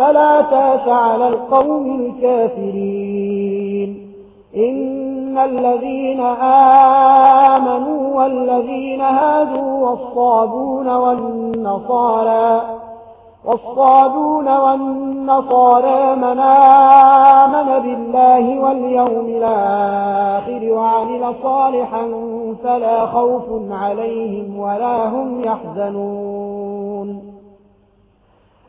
فلا تأس على القوم الكافرين. إن الذين آمنوا والذين هادوا والصابون والنصارى والصابون والنصارى من آمن بالله واليوم الآخر وعمل صالحا فلا خوف عليهم ولا هم يحزنون.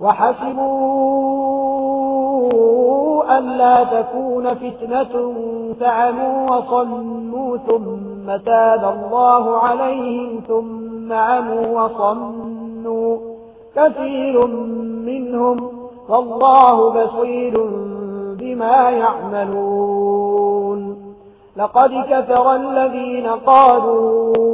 وحسبوا أن لا تكون فتنة فعموا وصلوا ثم تاب الله عليهم ثم عموا وصلوا كثير منهم فالله بصير بما يعملون لقد كفر الذين قالوا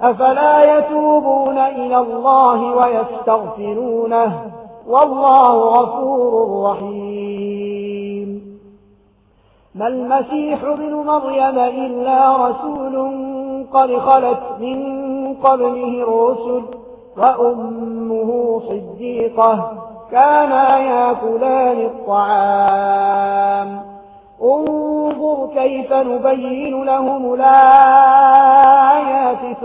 أفلا يتوبون إلى الله ويستغفرونه والله غفور رحيم. ما المسيح بن مريم إلا رسول قد خلت من قبله الرسل وأمه صديقة كانا يأكلان الطعام. انظر كيف نبين لهم الآيات.